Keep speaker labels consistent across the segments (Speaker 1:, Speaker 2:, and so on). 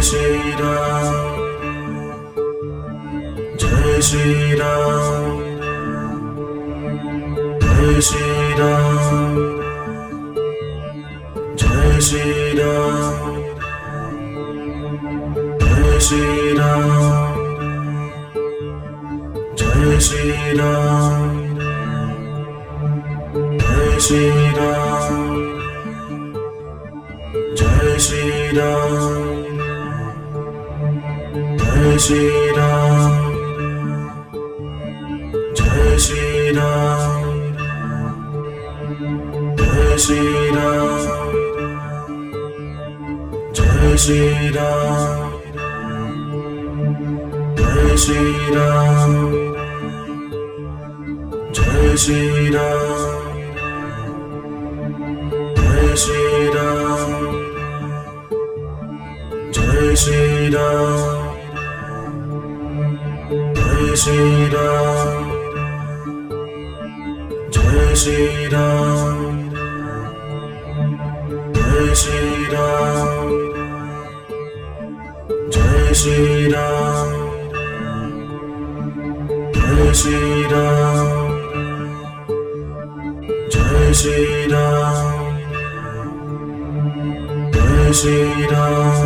Speaker 1: श्रीराम श्रीराम श्रीराम श्रीराम श्रीराम श्रीराम श्रीराम जय श्रीराम श्रीराम जय श्रीराम जय श्रीराम जय श्रीराम जय श्रीराम जय श्रीराम जय श्रीराम जय श्रीराम श्रीराम जय श्रीराम जय श्रीराम जय श्रीराम जय श्रीराम जय श्रीराम जय श्रीराम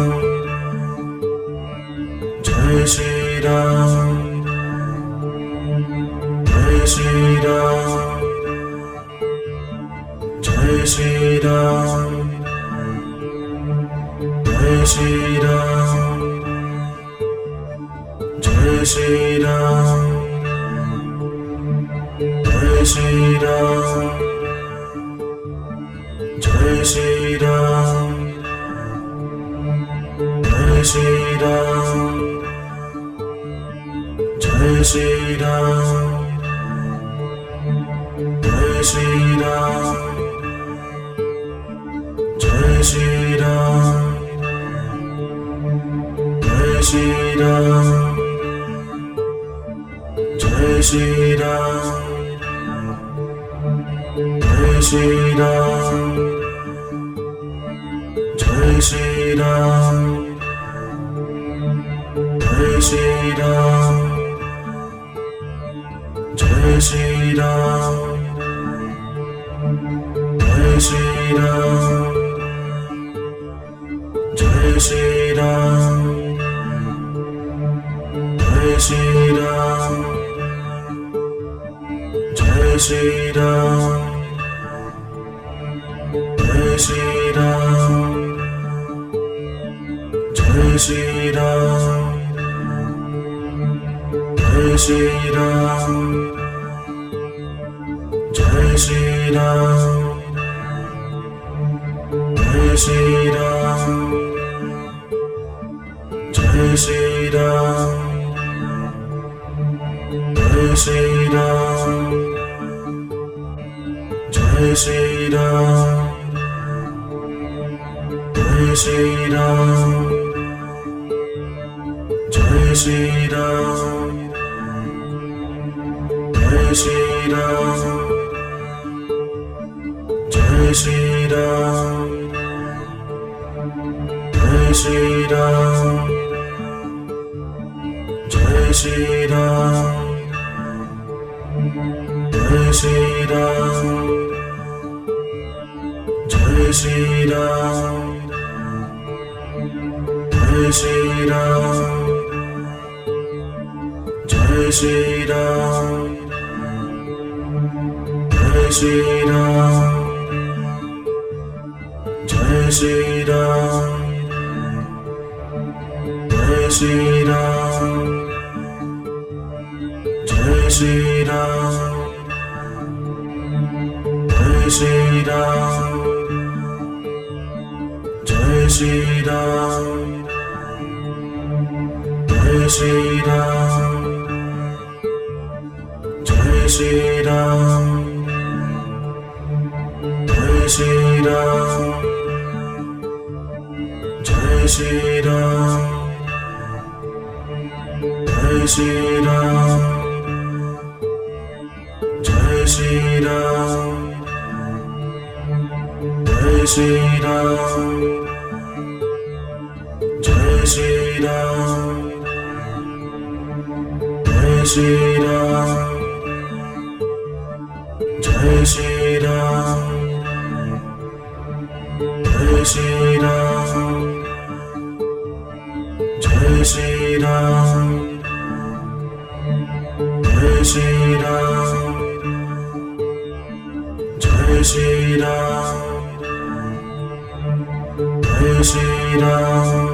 Speaker 1: य श्रीराम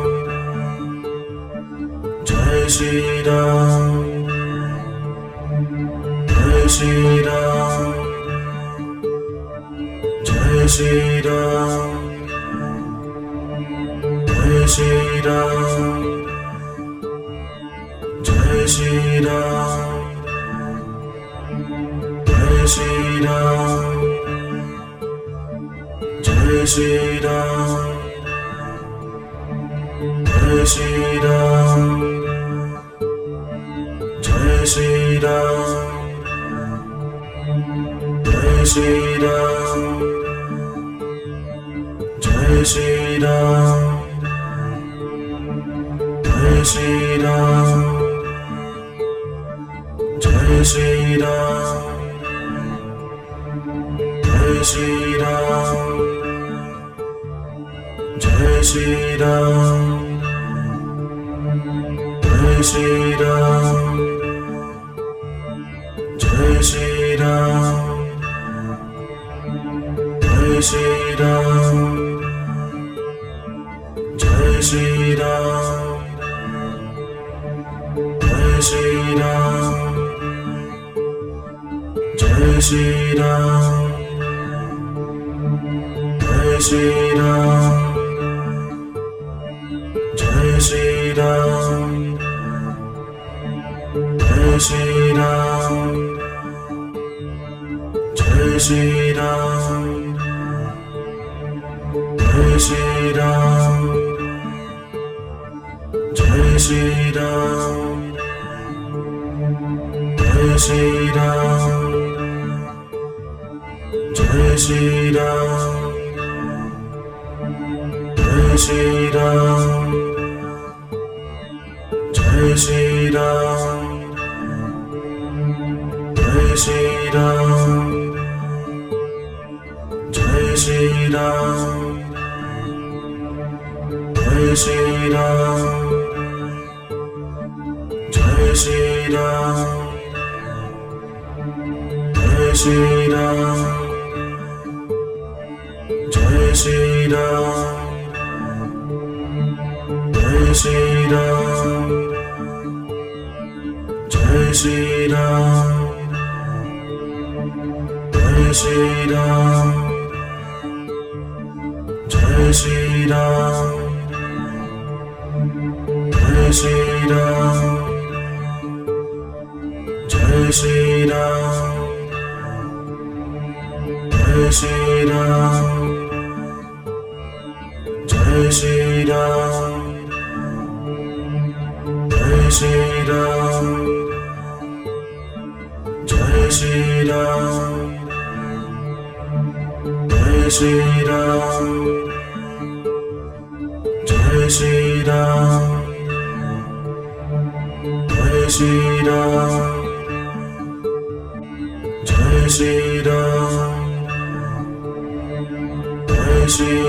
Speaker 1: श्रीराम श्रीराम श्रीराम जय श्रीराम श्रीराम जय श्रीराम जय श्रीराम जय Shri Shriram Shriram Shriram Shriram Shriram Shriram Shriram Shriram Jai Shri Ram. Jai Shri Ram. Jai Shri Ram. Jai Shri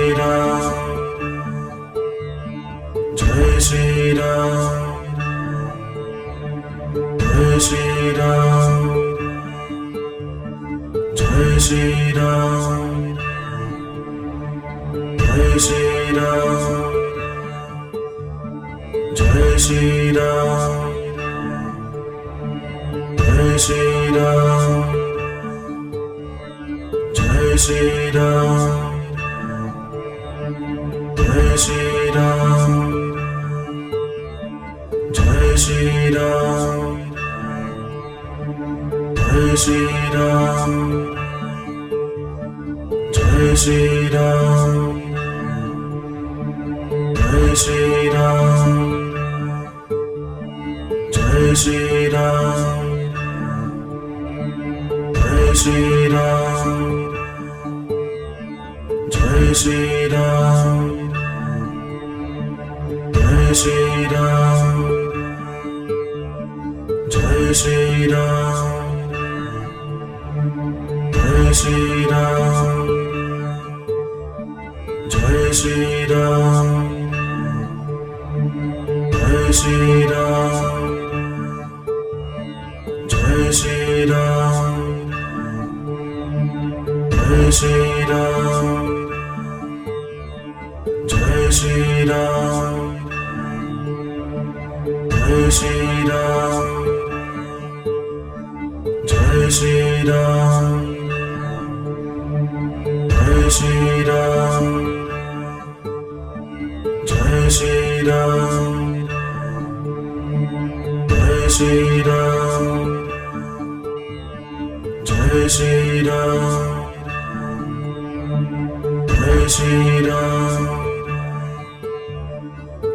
Speaker 1: Shriram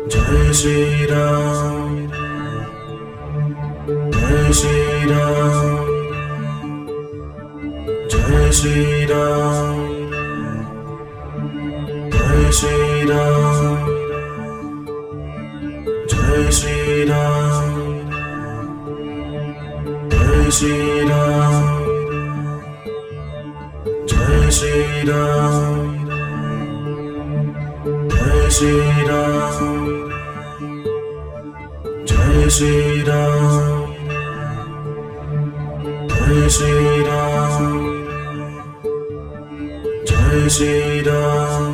Speaker 1: Shriram Shriram Shriram Shriram Shriram जय श्रीराम जय श्रीराम। श्रीराम श्रीराम श्रीराम श्रीराम श्रीराम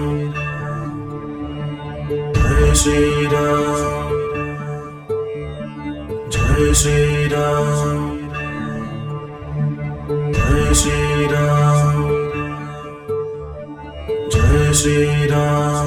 Speaker 1: श्रीराम श्रीराम जय श्रीराम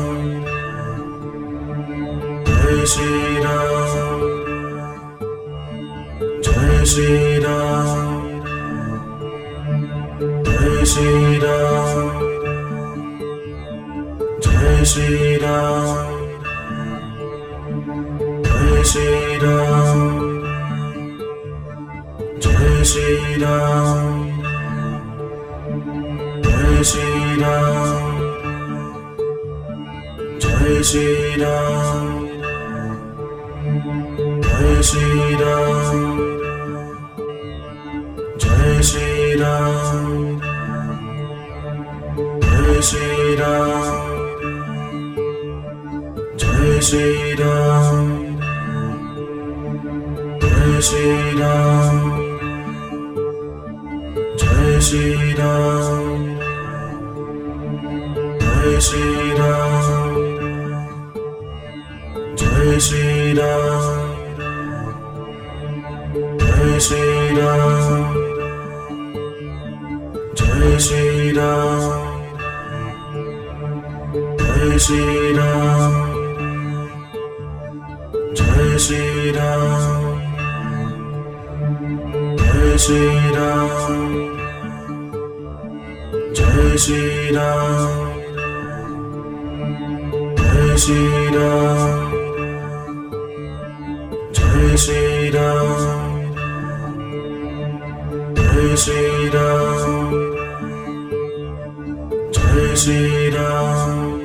Speaker 1: जय श्रीराम।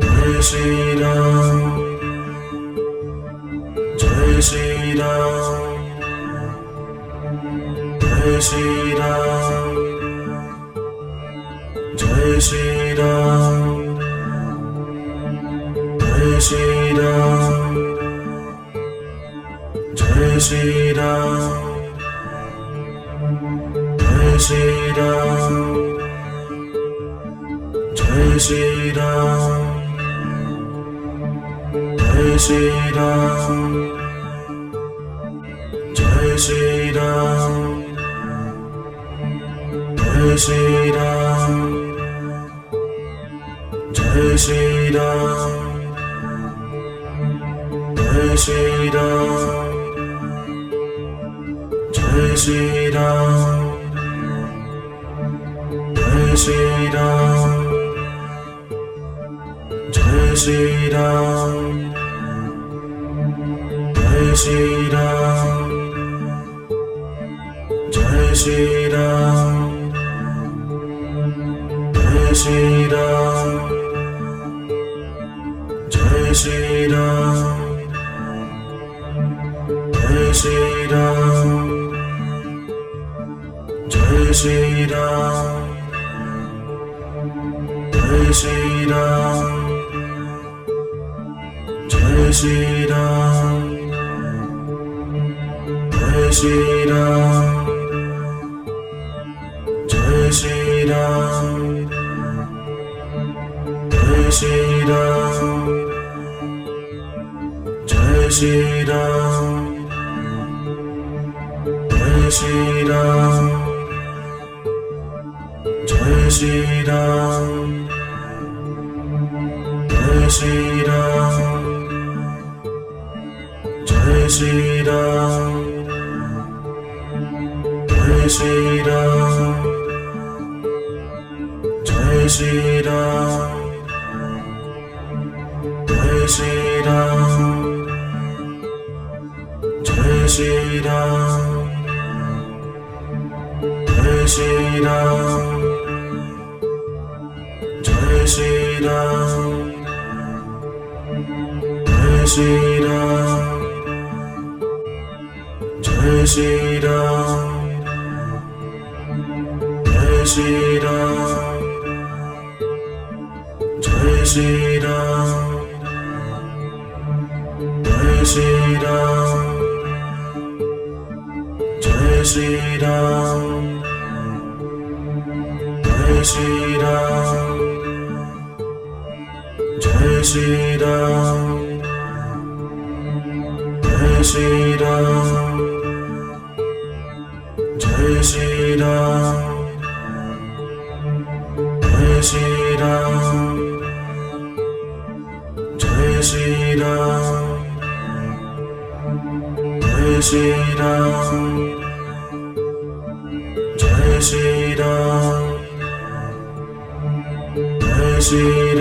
Speaker 1: जय श्रीराम। श्रीराम। श्रीराम। श्रीराम श्रीराम। जय श्रीराम। जय श्रीराम। श्रीराम जय श्रीराम जय श्रीराम जय श्रीराम जय श्रीराम श्रीराम श्रीराम जय श्रीराम श्रीराम। जय श्रीराम। जय श्रीराम। जय श्रीराम। जय श्री राम जय श्री राम जय श्री राम जय श्री राम जय श्री राम जय श्री राम जय श्री राम जय श्री राम श्रीराम जय श्रीराम जय श्रीराम जय श्रीराम जय श्रीराम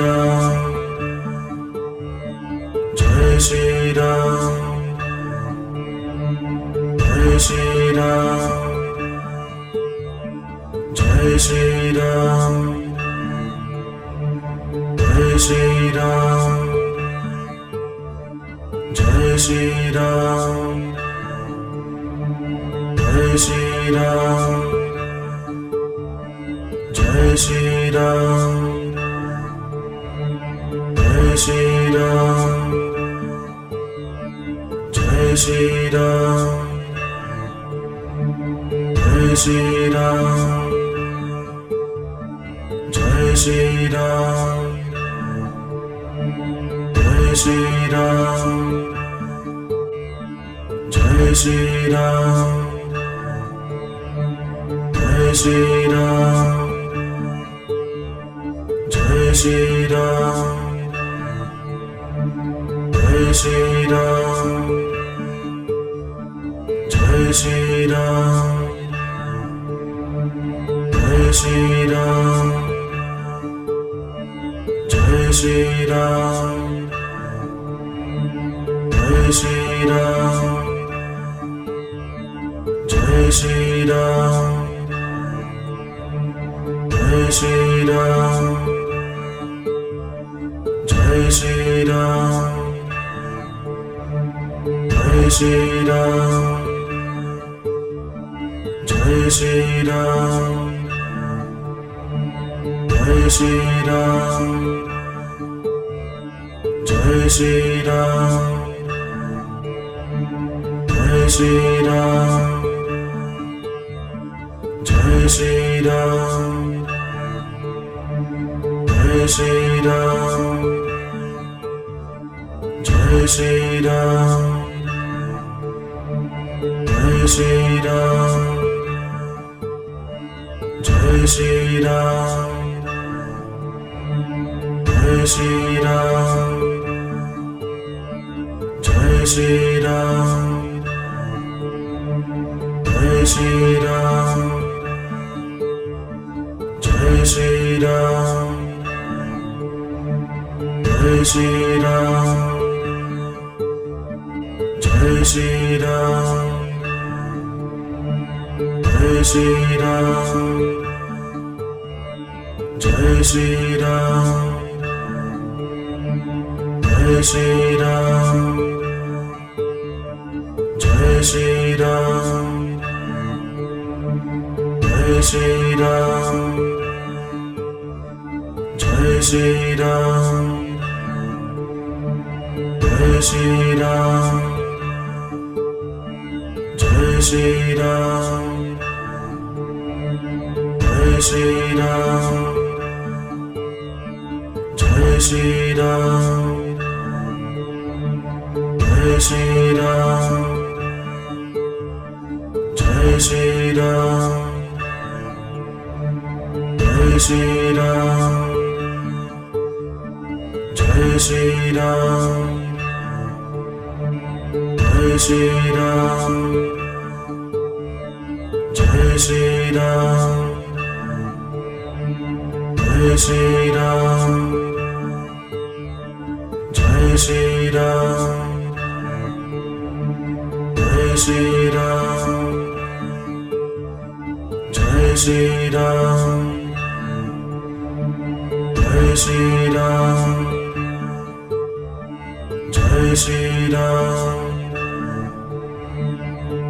Speaker 1: य श्रीराम श्रीराम श्रीराम श्रीराम जय श्रीराम श्रीराम जय श्रीराम जय श्रीराम श्रीराम श्रीराम श्रीराम श्रीराम श्रीराम श्रीराम जय श्रीराम जय Shriram. Jai Shri Ram Jai Shri Ram Jai Shri Ram Jai Shri Ram Jai Shri Ram Jai Shri Ram Jai Shri Ram Jai Shri Ram Shriram जय श्रीराम जय श्रीराम जय श्रीराम जय श्रीराम जय श्रीराम जय श्रीराम जय Shriram Jai Shri Ram.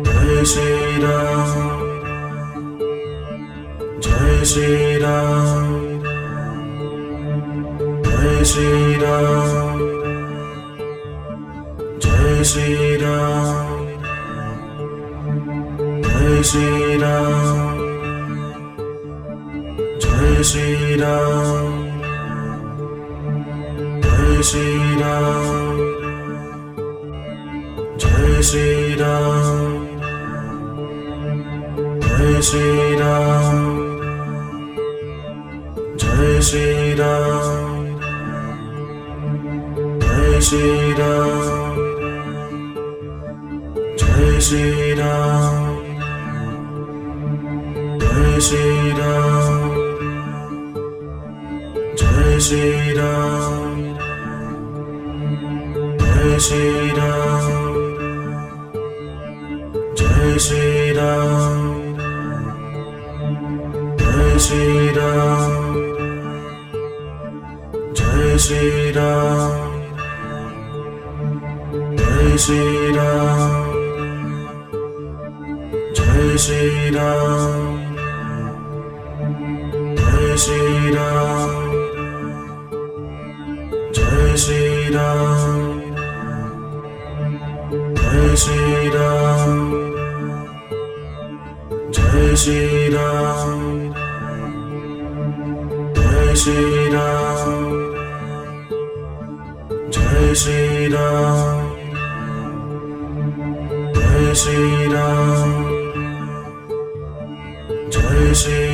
Speaker 1: Jai Shri Ram. Jai Shri Ram. Jai Shri Ram. Jai Shri Ram. Jai Shri Ram. Jai Shri Ram Jai Shri Ram Jai Shri Ram Jai Shri Ram Jai Shri Ram Jai Shri Ram Jai Shri Ram Jai Shri Ram Jai Shri Ram Jai Shri Ram जय श्री राम जय श्री राम जय श्री राम जय श्री राम जय श्री राम जय श्री राम जय श्री राम जय श्री श्रीराम श्रीराम श्रीराम श्रीराम जय श्री